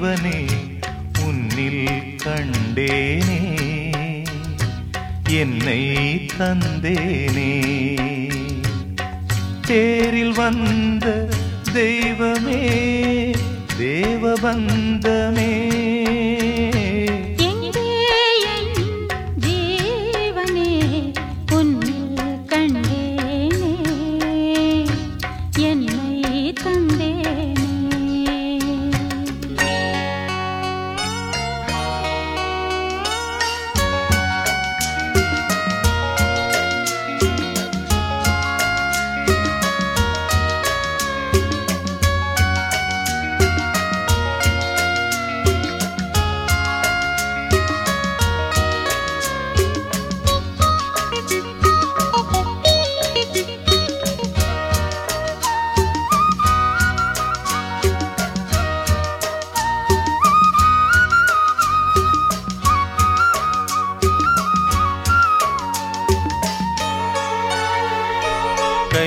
தேவனே உன்னில் கண்டேனே என்னை தந்தேனே. தேரில் வந்த தெய்வமே தேவபந்த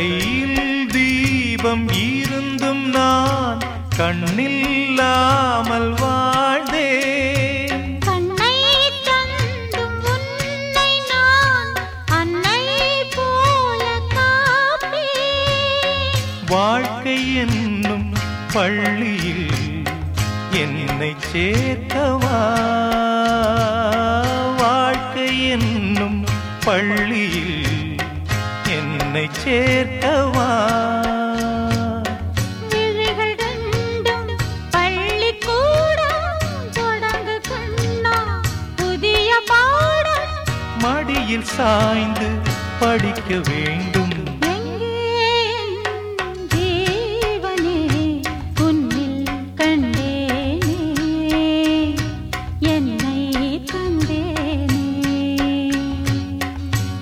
கையில் தீபம் இருந்தும் நான் கண்ணில்லாமல் வாழ்ந்தேன். வாழ்க்கை என்னும் பள்ளியில் என்னை சேர்க்கவா வாழ்க்கை என்னும் பள்ளியில் என்னை சேர்க்கவா? மடியில் சாய்ந்து படிக்க வேண்டும்.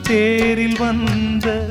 தேரில் வந்த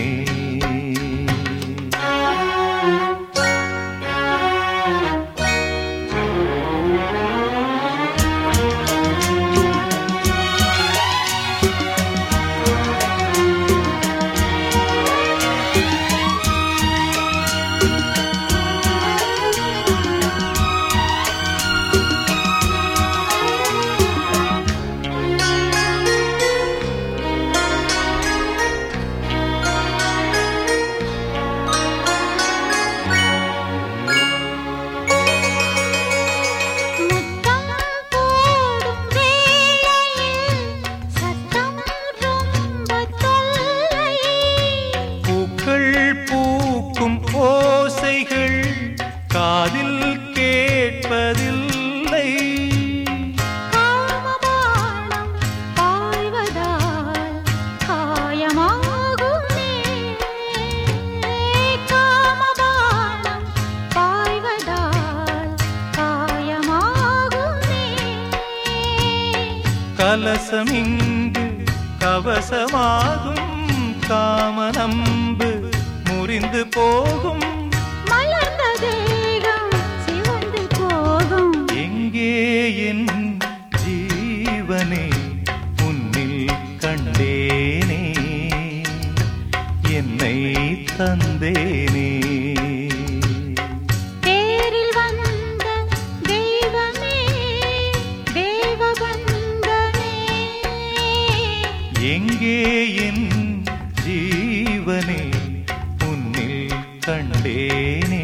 கலசமிங்கு கவசமாகும் காமனம்பு முறிந்து போகும். மலர்ந்த தேகம் சிவந்து போகும். எங்கே என் ஜீவனே உன்னில் கண்டேனே. என்னை தந்தேனே. எங்கே என் ஜீவனே உன்னில் கண்டேனே?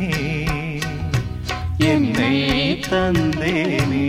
என்னை தந்தேனே?